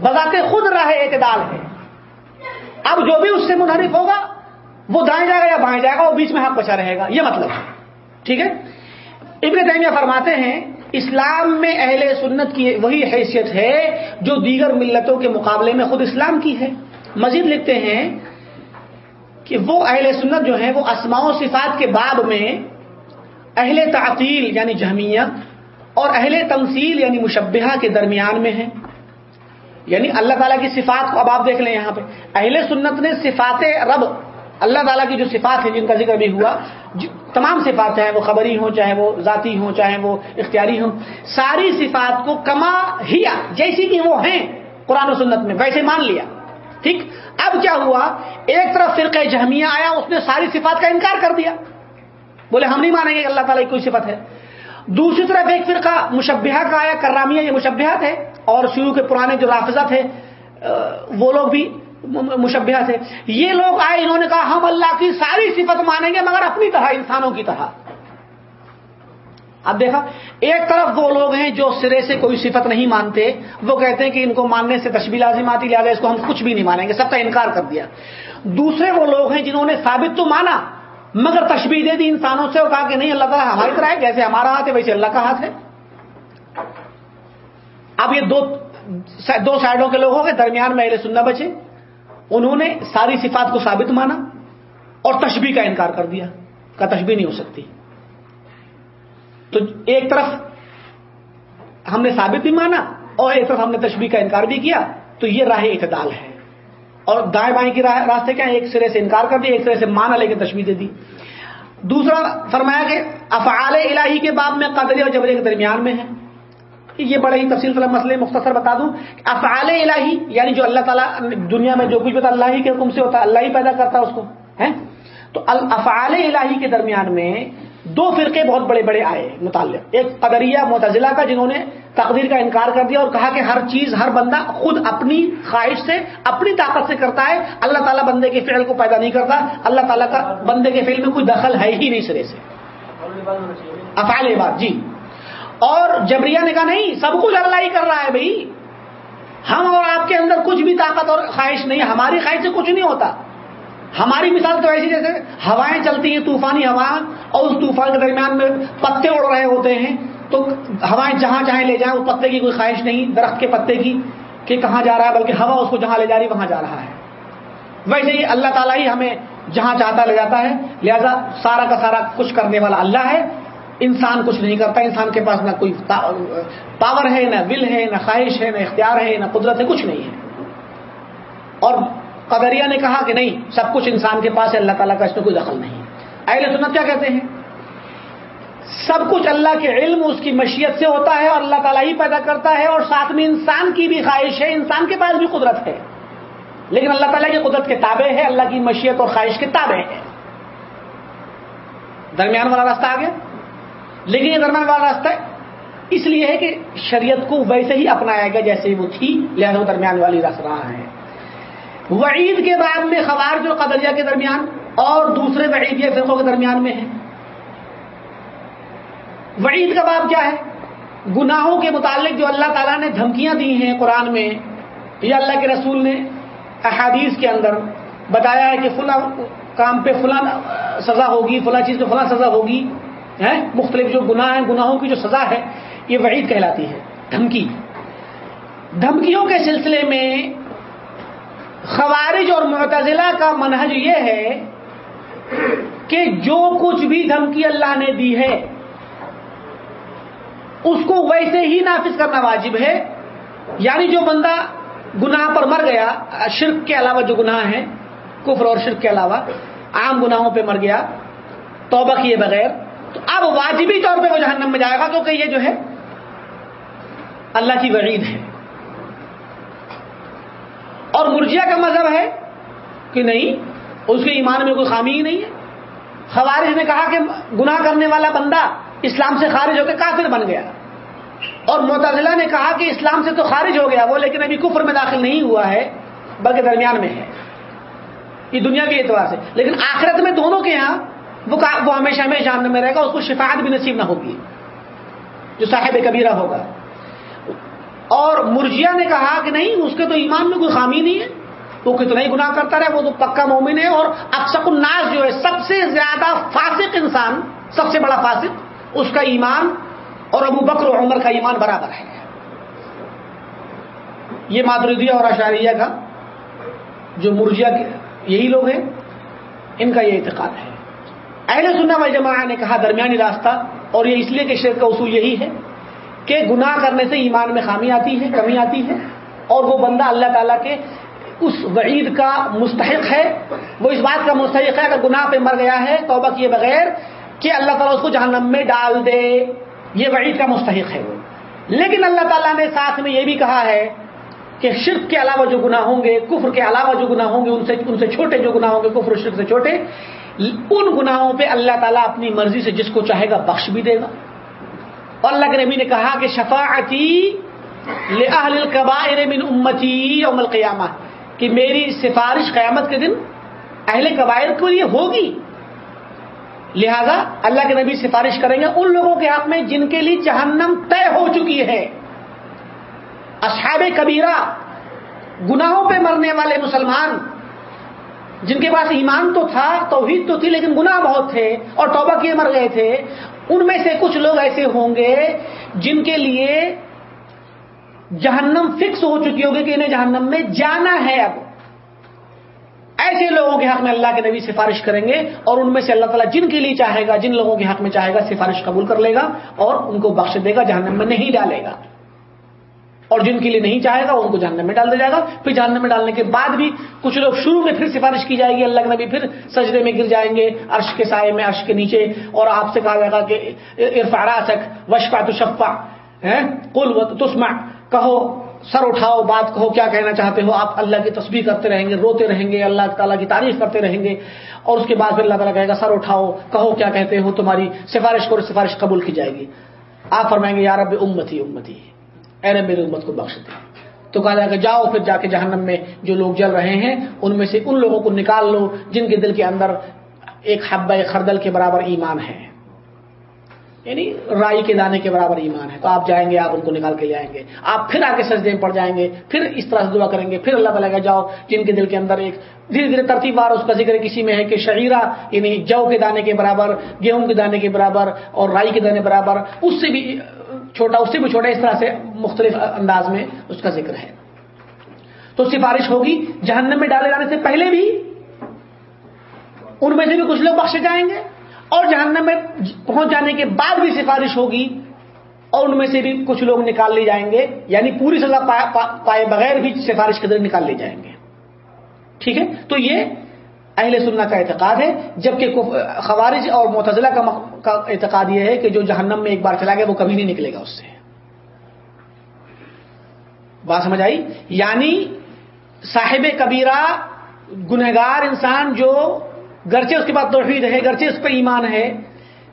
بذات خود راہ اعتدال ہے۔ اب جو بھی اس سے منحرف ہوگا، وہ دائیں جائے گا یا بائیں جائے گا وہ بیچ میں حق بچا رہے گا، یہ مطلب ہے۔ ٹھیک ہے؟ ابن تیمیہ فرماتے ہیں، اسلام میں اہل سنت کی وہی حیثیت ہے جو دیگر ملتوں کے مقابلے میں خود اسلام کی ہے۔ مزید لکھتے ہیں کہ وہ اہل سنت جو ہیں، وہ اسماع و صفات کے باب میں اہل تعطیل یعنی جہمیت، اور اہل تمثیل یعنی مشبہ کے درمیان میں ہیں۔ یعنی اللہ تعالیٰ کی صفات کو اب آپ دیکھ لیں یہاں پہ۔ اہل سنت نے صفات رب، اللہ تعالیٰ کی جو صفات ہیں جن کا ذکر بھی ہوا تمام صفات ہیں وہ خبری ہوں، چاہے وہ ذاتی ہوں، چاہے وہ اختیاری ہوں، ساری صفات کو کما ہیا، جیسی کہ وہ ہیں قرآن و سنت میں، ویسے مان لیا۔ ٹھیک؟ اب کیا ہوا؟ ایک طرف فرقہ جہمیہ آیا، اس نے ساری صفات کا انکار کر دیا۔ بولے، ہم نہیں مانیں گے کہ اللہ تعالیٰ کی کوئی صفت ہے۔ دوسری طرف ایک فرقہ مشبہ کا آیا، کرامیہ یہ مشبہات ہے اور شروع کے پرانے جو رافظہ تھے وہ لوگ بھی مشبہ تھے یہ لوگ آئے، انہوں نے کہا، ہم اللہ کی ساری صفت مانیں گے، مگر اپنی طرح، انسانوں کی طرح۔ اب دیکھا، ایک طرف وہ لوگ ہیں جو سرے سے کوئی صفت نہیں مانتے، وہ کہتے ہیں کہ ان کو ماننے سے تشبیح لازم آتی، لہٰذا اس کو ہم کچھ بھی نہیں مانیں گے، سب کا انکار کر دیا۔ دوسرے وہ لوگ ہیں جنہوں نے ثابت تو مانا مگر تشبیح دے دی انسانوں سے اور کہا کہ نہیں، اللہ تعالیٰ ہماری طرح ہے، جیسے ہمارا ہاتھ ہے، ویسے اللہ کا ہاتھ ہے۔ اب یہ دو دو سائڈوں کے لوگ ہو گئے، درمیان میں اہل سننا بچے۔ انہوں نے ساری صفات کو ثابت مانا اور تشبیح کا انکار کر دیا، کا تشبیح نہیں ہو سکتی۔ تو ایک طرف ہم نے ثابت بھی مانا اور ایک طرف ہم نے تشبیح کا انکار بھی کیا، تو یہ راہ اعتدال ہے۔ اور دائیں بائیں کی راستے کیا ایک سرے سے انکار کر دیا ایک سرے سے مانا لے کے تشبیح دے دی۔ دوسرا فرمایا کہ افعال الہی کے باب میں قدر اور جبرے کے درمیان میں ہے یہ بڑے ہی تفصیل طلب مسئلے مختصر بتا دوں۔ افعال الہی یعنی جو اللہ تعالیٰ دنیا میں جو کچھ بتا اللہ ہی کے حکم سے ہوتا ہے، اللہ ہی پیدا کرتا ہے اس کو ہے تو الافعال الہی کے درمیان میں دو فرقے بہت بڑے بڑے آئے متعلق۔ ایک قدریہ متضلہ کا جنہوں نے تقدیر کا انکار کر دیا اور کہا کہ ہر چیز، ہر بندہ خود اپنی خواہش سے، اپنی طاقت سے کرتا ہے۔ اللہ تعالیٰ بندے کے فعل کو پیدا نہیں کرتا۔ اللہ تعالیٰ کا بندے کے فعل میں کوئی دخل ہے ہی نہیں سرے سے۔ افعال بات جی۔ اور جبریہ نے کہا نہیں، سب کچھ اللہ ہی کر رہا ہے بھائی۔ ہم اور آپ کے اندر کچھ بھی طاقت اور خواہش نہیں، ہماری خواہش سے کچھ نہیں ہوتا۔ ہماری مثال تو ایسی جیسے ہوائیں چلتی ہیں، طوفانی ہوا اور اس طوفان کے درمیان میں پتے اڑ رہے ہوتے ہیں، تو ہوائیں جہاں چاہیں لے جائیں، اس پتے کی کوئی خواہش نہیں، درخت کے پتے کی کہ کہاں جا رہا ہے، بلکہ ہوا اس کو جہاں لے جا رہی وہاں جا رہا ہے۔ ویسے ہی اللہ تعالیٰ ہی ہمیں جہاں چاہتا لے جاتا ہے، لہذا سارا کا سارا کچھ کرنے والا اللہ ہے۔ انسان کچھ نہیں کرتا، انسان کے پاس نہ کوئی پاور ہے، نہ ول ہے، نہ خواہش ہے، نہ اختیار ہے، نہ قدرت ہے، کچھ نہیں ہے۔ اور قدریہ نے کہا کہ نہیں، سب کچھ انسان کے پاس ہے، اللہ تعالیٰ کا اس میں کوئی دخل نہیں اہل سنت کیا کہتے ہیں؟ سب کچھ اللہ کے علم، اس کی مشیت سے ہوتا ہے اور اللہ تعالیٰ ہی پیدا کرتا ہے اور ساتھ میں انسان کی بھی خواہش ہے، انسان کے پاس بھی قدرت ہے۔ لیکن اللہ تعالیٰ کی قدرت کے تابع ہے، اللہ کی مشیت اور خواہش کے تابع ہے۔ درمیان والا راستہ آ گیا۔ لیکن یہ درمیان والا راستہ اس لیے ہے کہ شریعت کو ویسے ہی اپنایا گیا جیسے وہ تھی، لہٰذا وہ درمیان والی رس رہا ہے۔ وعید کے بعد میں خوارج اور قدریہ کے درمیان اور دوسرے وعید فرقوں کے درمیان میں ہے۔ وعید کا باب کیا ہے؟ گناہوں کے متعلق جو اللہ تعالیٰ نے دھمکیاں دی ہیں قرآن میں، یا اللہ کے رسول نے احادیث کے اندر بتایا ہے کہ فلاں کام پہ فلاں سزا ہوگی، فلاں چیز پہ فلاں سزا ہوگی مختلف جو گناہ ہیں، گناہوں کی جو سزا ہے، یہ وعید کہلاتی ہے، دھمکی۔ دھمکیوں کے سلسلے میں خوارج اور معتزلہ کا منہج یہ ہے کہ جو کچھ بھی دھمکی اللہ نے دی ہے، اس کو ویسے ہی نافذ کرنا واجب ہے۔ یعنی جو بندہ گناہ پر مر گیا، شرک کے علاوہ جو گناہ ہیں، کفر اور شرک کے علاوہ عام گناہوں پہ مر گیا، توبہ کیے بغیر، تو اب واجبی طور پہ وہ جہنم میں جائے گا کیونکہ یہ جو ہے، اللہ کی وعید ہے۔ اور مرجیا کا مذہب ہے کہ نہیں، اس کے ایمان میں کوئی خامی ہی نہیں ہے۔ خوارج نے کہا کہ گناہ کرنے والا بندہ اسلام سے خارج ہو کے کافر بن گیا۔ اور معتزلہ نے کہا کہ اسلام سے تو خارج ہو گیا وہ، لیکن ابھی کفر میں داخل نہیں ہوا ہے، بلکہ درمیان میں ہے۔ یہ دنیا کے اعتبار سے۔ لیکن آخرت میں دونوں کے یہاں وہ ہمیشہ ہمیشہ جاننے میں رہے گا، اس کو شفاعت بھی نصیب نہ ہوگی، جو صاحب کبیرہ ہوگا۔ اور مرجیا نے کہا کہ نہیں، اس کے تو ایمان میں کوئی خامی نہیں ہے۔ وہ کتنا ہی گناہ کرتا رہے، وہ تو پکا مومن ہے۔ اور اکثر الناس جو ہے، سب سے زیادہ فاسق انسان، سب سے بڑا فاسق، اس کا ایمان اور ابو بکر و عمر کا ایمان برابر ہے۔ یہ مادردیا اور اشاریہ کا جو مرجیا یہی لوگ ہیں، ان کا یہ اعتقاد ہے۔ اہل سننا و جماع نے کہا، درمیانی راستہ، اور یہ اس لیے کہ شیر کا اصول یہی ہے کہ گناہ کرنے سے ایمان میں خامی آتی ہے، کمی آتی ہے اور وہ بندہ اللہ تعالیٰ کے اس وعید کا مستحق ہے۔ وہ اس بات کا مستحق ہے، اگر گناہ پہ مر گیا ہے، توبہ کیے بغیر کہ اللہ تعالیٰ اس کو جہنم میں ڈال دے۔ یہ وعید کا مستحق ہے وہ۔ لیکن اللہ تعالیٰ نے ساتھ میں یہ بھی کہا ہے کہ شرک کے علاوہ جو گناہ ہوں گے، کفر کے علاوہ جو گناہ ہوں گے، ان سے ان سے چھوٹے جو گناہ ہوں گے، کفر شرک سے چھوٹے، ان گناہوں پہ اللہ تعالیٰ اپنی مرضی سے جس کو چاہے گا بخش بھی دے گا۔ اور اللہ کے نبی نے کہا کہ شفاعتی القبائر من امتی یوم القیامہ، کہ میری سفارش قیامت کے دن اہل قبائر کو یہ ہوگی۔ لہذا اللہ کے نبی سفارش کریں گے ان لوگوں کے حق میں جن کے لیے جہنم طے ہو چکی ہے۔ اصحاب کبیرہ، گناہوں پہ مرنے والے مسلمان جن کے پاس ایمان تو تھا، توحید تو تھی، لیکن گناہ بہت تھے اور توبہ کیے مر گئے تھے۔ ان میں سے کچھ لوگ ایسے ہوں گے جن کے لیے جہنم فکس ہو چکی ہوگی کہ انہیں جہنم میں جانا ہے اب۔ ایسے لوگوں کے حق میں اللہ کے نبی سفارش کریں گے اور ان میں سے اللہ تعالیٰ جن کے لیے چاہے گا، جن لوگوں کے حق میں چاہے گا، سفارش قبول کر لے گا اور ان کو بخش دے گا، جہنم میں نہیں ڈالے گا۔ اور جن کے لیے نہیں چاہے گا ان کو جہنم میں ڈال دیا جائے گا۔ پھر جہنم میں ڈالنے کے بعد بھی کچھ لوگ شروع میں پھر سفارش کی جائے گی، اللہ کے نبی پھر سجدے میں گر جائیں گے، عرش کے سائے میں، عرش کے نیچے۔ اور آپ سے کہا جائے گا کہ عرفارا سک وشفا تو شفا کل تسما کہو، سر اٹھاؤ، بات کہو، کیا کہنا چاہتے ہو؟ آپ اللہ کی تصویر کرتے رہیں گے، روتے رہیں گے، اللہ تعالیٰ کی تعریف کرتے رہیں گے۔ اور اس کے بعد پھر اللہ تعالیٰ کہے گا، سر اٹھاؤ، کہو، کیا کہتے ہو؟ تمہاری سفارش کرو، سفارش قبول کی جائے گی۔ آپ فرمائیں گے یار اب امتی امتی۔ اے میری امت کو بخش دے۔ تو کہا جائے گا جاؤ پھر جا کے جہنم میں جو لوگ جل رہے ہیں، ان میں سے ان لوگوں کو نکال لو جن کے دل کے اندر ایک حبہ خردل کے برابر ایمان ہے۔ یعنی رائی کے دانے کے برابر ایمان ہے۔ تو آپ جائیں گے، آپ ان کو نکال کے جائیں گے۔ آپ پھر آگے سجدے میں پڑ جائیں گے، پھر اس طرح سے دعا کریں گے، پھر اللہ تعالیٰ کا جاؤ جن کے دل کے اندر ایک دھیرے دھیرے ترتیب بار اس کا ذکر کسی میں ہے کہ شعیرہ یعنی جو کے دانے کے برابر، گیہوں کے دانے کے برابر اور رائی کے دانے برابر، اس سے بھی چھوٹا، اس سے بھی چھوٹا، اس طرح سے مختلف انداز میں اس کا ذکر ہے۔ تو سفارش ہوگی، جہنم میں ڈالے جانے سے پہلے بھی ان میں سے بھی کچھ لوگ بخشے جائیں گے اور جہنم میں پہنچ جانے کے بعد بھی سفارش ہوگی اور ان میں سے بھی کچھ لوگ نکال لے جائیں گے یعنی پوری سزا پائے بغیر بھی سفارش کے ذریعے نکال لے جائیں گے۔ ٹھیک ہے؟ تو یہ اہل سننا کا اعتقاد ہے، جبکہ خوارج اور متضلہ کا اعتقاد یہ ہے کہ جو جہنم میں ایک بار چلا گیا، وہ کبھی نہیں نکلے گا اس سے۔ بات سمجھ آئی؟ یعنی صاحب کبیرہ، گنہگار انسان جو گرچہ اس کے بعد توحید ہے، گرچہ اس پہ ایمان ہے،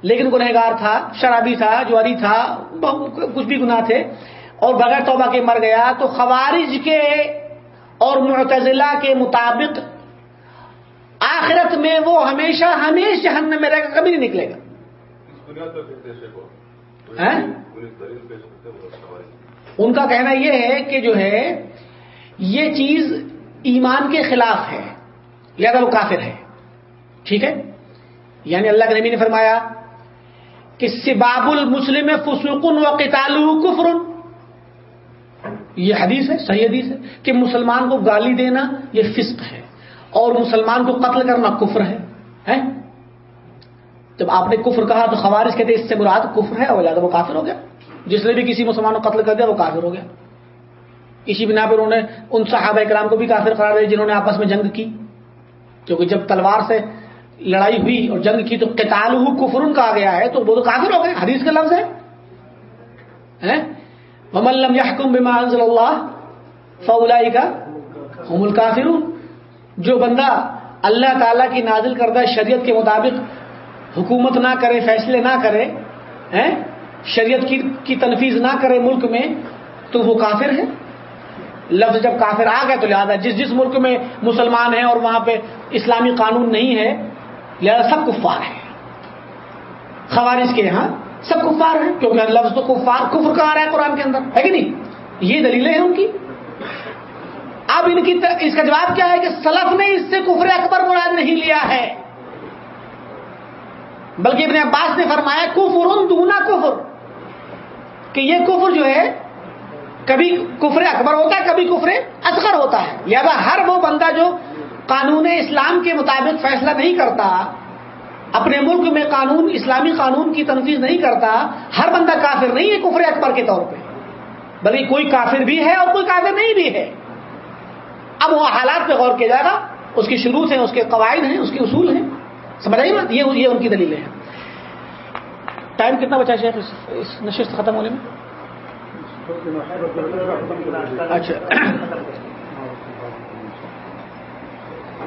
لیکن گنہگار تھا، شرابی تھا، جواری تھا کچھ بھی گناہ تھے، اور بغیر توبہ کے مر گیا۔ تو خوارج کے اور معتزلہ کے مطابق آخرت میں وہ ہمیشہ ہمیشہ جہنم میں رہے گا کبھی نہیں نکلے گا۔ ان کا کہنا یہ ہے کہ جو ہے یہ چیز ایمان کے خلاف ہے لہذا وہ کافر ہے۔ ٹھیک ہے؟ یعنی اللہ کے نبی نے فرمایا کہ سباب المسلم فسوقن و کتالو کفر۔ یہ حدیث ہے صحیح حدیث ہے کہ مسلمان کو گالی دینا یہ فسق ہے۔ اور مسلمان کو قتل کرنا کفر ہے جب آپ نے کفر کہا تو خوارش کہتے اس سے مراد کفر ہے اور وہ کافر ہو گیا۔ جس نے بھی کسی مسلمان کو قتل کر دیا وہ کافر ہو گیا۔ اسی بنا پر انہوں نے ان صحابہ کرام کو بھی کافر قرار دیا جنہوں نے آپس میں جنگ کی۔ کیونکہ جب تلوار سے لڑائی ہوئی اور جنگ کی تو قتال ہو کفرن کہا گیا ہے، تو وہ تو کافر ہو گئے۔ حدیث کا لفظ ہے۔ مملم یحکم بما انزل اللہ فولائی کا ہم جو بندہ اللہ تعالی کی نازل کردہ شریعت کے مطابق حکومت نہ کرے، فیصلے نہ کرے شریعت کی تنفیذ نہ کرے ملک میں، تو وہ کافر ہے؟ لفظ جب کافر آ گئے تو لہٰذا جس جس ملک میں مسلمان ہیں اور وہاں پہ اسلامی قانون نہیں ہے، لہذا سب کفار ہیں۔ خوارج کے یہاں سب کفار ہیں، کیونکہ لفظ تو کفار، کفر کا آ رہا ہے قرآن کے اندر، ہے کہ نہیں؟ یہ دلیلیں ہیں ان کی۔ اب ان کی اس کا جواب کیا ہے کہ سلف نے اس سے کفر اکبر مراد نہیں لیا ہے۔ بلکہ ابن عباس نے فرمایا کفر دونا کفر۔ کہ یہ کفر جو ہے، کبھی کفر اکبر ہوتا ہے، کبھی کفر اصغر ہوتا ہے۔ لہذا ہر وہ بندہ جو قانون اسلام کے مطابق فیصلہ نہیں کرتا، اپنے ملک میں قانون، اسلامی قانون کی تنفیذ نہیں کرتا، ہر بندہ کافر نہیں ہے کفر اکبر کے طور پہ۔ بلکہ کوئی کافر بھی ہے اور کوئی کافر نہیں بھی ہے۔ اب وہ حالات پہ غور کیا جائے گا، اس کی شروع ہیں اس کے قواعد ہیں، اس کے اصول ہیں۔ سمجھ آئی بات؟ یہ یہ ان کی دلیلیں ہیں۔ ٹائم کتنا بچا شیخ اس نشست ختم ہونے میں؟ اچھا۔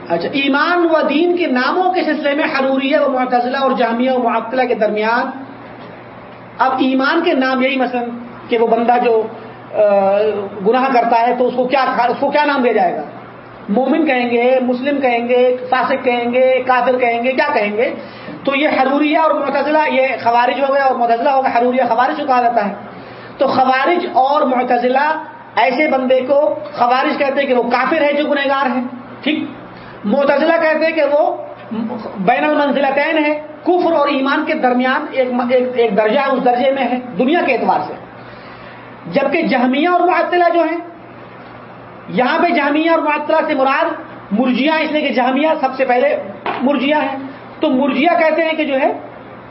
اچھا۔ ایمان و دین کے ناموں کے سلسلے میں حروریہ و معتزلہ اور جامعہ و معطلہ کے درمیان اب ایمان کے نام یہی مثلا کہ وہ بندہ جو گناہ کرتا ہے تو اس کو کیا اس کو کیا نام دیا جائے گا؟ مومن کہیں گے، مسلم کہیں گے، فاسق کہیں گے، کافر کہیں گے، کیا کہیں گے؟ تو یہ حروریہ اور معتزلہ، یہ خوارج ہو گیا اور معتزلہ ہوگا حروریہ خوارج کو کہا جاتا ہے۔ تو خوارج اور معتزلہ ایسے بندے کو خوارج کہتے ہیں کہ وہ کافر ہے جو گنہگار ہے ٹھیک؟ معتزلہ کہتے ہیں کہ وہ بین المنزلتین ہے کفر اور ایمان کے درمیان ایک درجہ اس درجے میں ہے، دنیا کے اعتبار سے۔ جبکہ جہمیہ اور معطلہ جو ہیں، یہاں پہ جہمیہ اور معطلہ سے مراد مرجیا اس لیے کہ جہمیہ سب سے پہلے مرجیا ہے۔ تو مرجیا کہتے ہیں کہ جو ہے،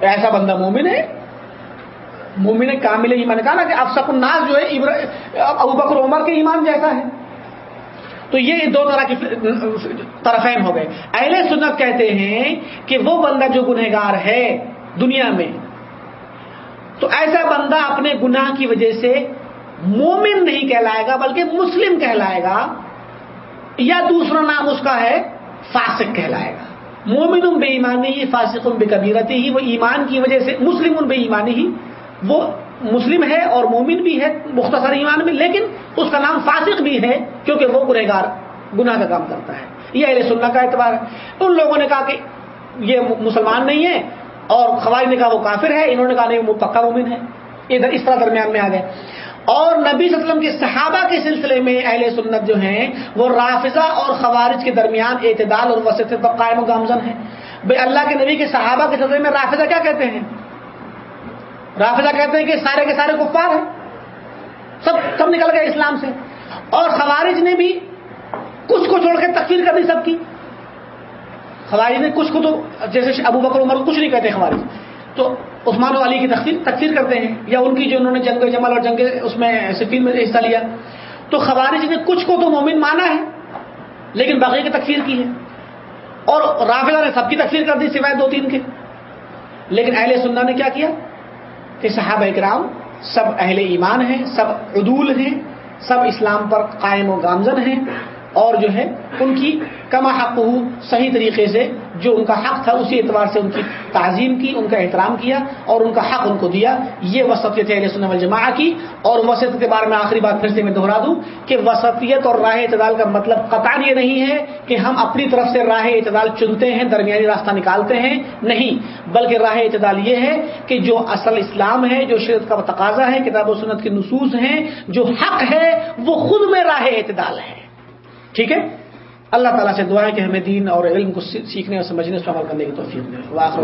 ایسا بندہ مومن ہے۔ مومن کامل ایمان کہا نا کہ افسق الناس جو ہے ابو بکر عمر کے ایمان جیسا ہے۔ تو یہ دو طرح کی طرفین ہو گئے۔ اہل سنت کہتے ہیں کہ وہ بندہ جو گنہگار ہے دنیا میں، تو ایسا بندہ اپنے گناہ کی وجہ سے مومن نہیں کہلائے گا، بلکہ مسلم کہلائے گا، یا دوسرا نام اس کا ہے، فاسق کہلائے گا۔ مومن ان بے ایمانی ہی فاسق ان بے کبیرتی ہی، وہ ایمان کی وجہ سے مسلم ان بے ایمانی ہی، وہ مسلم ہے اور مومن بھی ہے، مختصر ایمان میں، لیکن اس کا نام فاسق بھی ہے، کیونکہ وہ گنہگار، گناہ کا کام کرتا ہے۔ یہ اہل سننا کا اعتبار ہے۔ ان لوگوں نے کہا کہ یہ مسلمان نہیں ہے اور خوارج نے کہا وہ کافر ہے انہوں نے کہا نہیں، وہ پکا مومن ہے ادھر اس طرح درمیان میں آ گئے۔ اور نبی صلی اللہ علیہ وسلم کے صحابہ کے سلسلے میں اہل سنت جو ہیں، وہ رافضہ اور خوارج کے درمیان اعتدال اور وسط پر قائم و گامزن ہے بھائی اللہ کے نبی کے صحابہ کے سلسلے میں رافضہ کیا کہتے ہیں؟ رافضہ کہتے ہیں کہ سارے کے سارے کفار ہیں۔ سب سب نکل گئے اسلام سے۔ اور خوارج نے بھی کچھ کو چھوڑ کے تکفیر کر دی سب کی۔ خوارج نے کچھ کو تو، جیسے ابو بکر عمر، کچھ نہیں کہتے خوارج۔ تو عثمان و علی کی تقسیم تقسیم کرتے ہیں یا ان کی جو انہوں نے جنگ جمل اور جنگ اس میں سفین میں حصہ لیا۔ تو خوارج نے کچھ کو تو مومن مانا ہے، لیکن باقی کی تکفیر کی ہے۔ اور رافضہ نے سب کی تکفیر کر دی سوائے دو تین کے۔ لیکن اہل سننا نے کیا کیا؟ کہ صحابہ اکرام سب اہل ایمان ہیں، سب عدول ہیں، سب اسلام پر قائم و گامزن ہیں۔ اور جو ہے ان کی کما حق صحیح طریقے سے جو ان کا حق تھا اسی اعتبار سے ان کی تعظیم کی، ان کا احترام کیا اور ان کا حق ان کو دیا۔ یہ وسطیت علیہ سنم الجماع کی۔ اور وسط کے بارے میں آخری بات پھر سے میں دہرا دوں کہ وسطیت اور راہ اعتدال کا مطلب قطع یہ نہیں ہے کہ ہم اپنی طرف سے راہ اعتدال چنتے ہیں، درمیانی راستہ نکالتے ہیں، نہیں۔ بلکہ راہ اعتدال یہ ہے کہ جو اصل اسلام ہے، جو شرط کا تقاضا ہے، کتاب و سنت کے نصوص ہیں، جو حق ہے، وہ خود میں راہ اعتدال ہے۔ ٹھیک ہے؟ اللہ تعالیٰ سے دعا ہے کہ ہمیں دین اور علم کو سیکھنے اور سمجھنے سے عمل کرنے کی توفیق دے واخر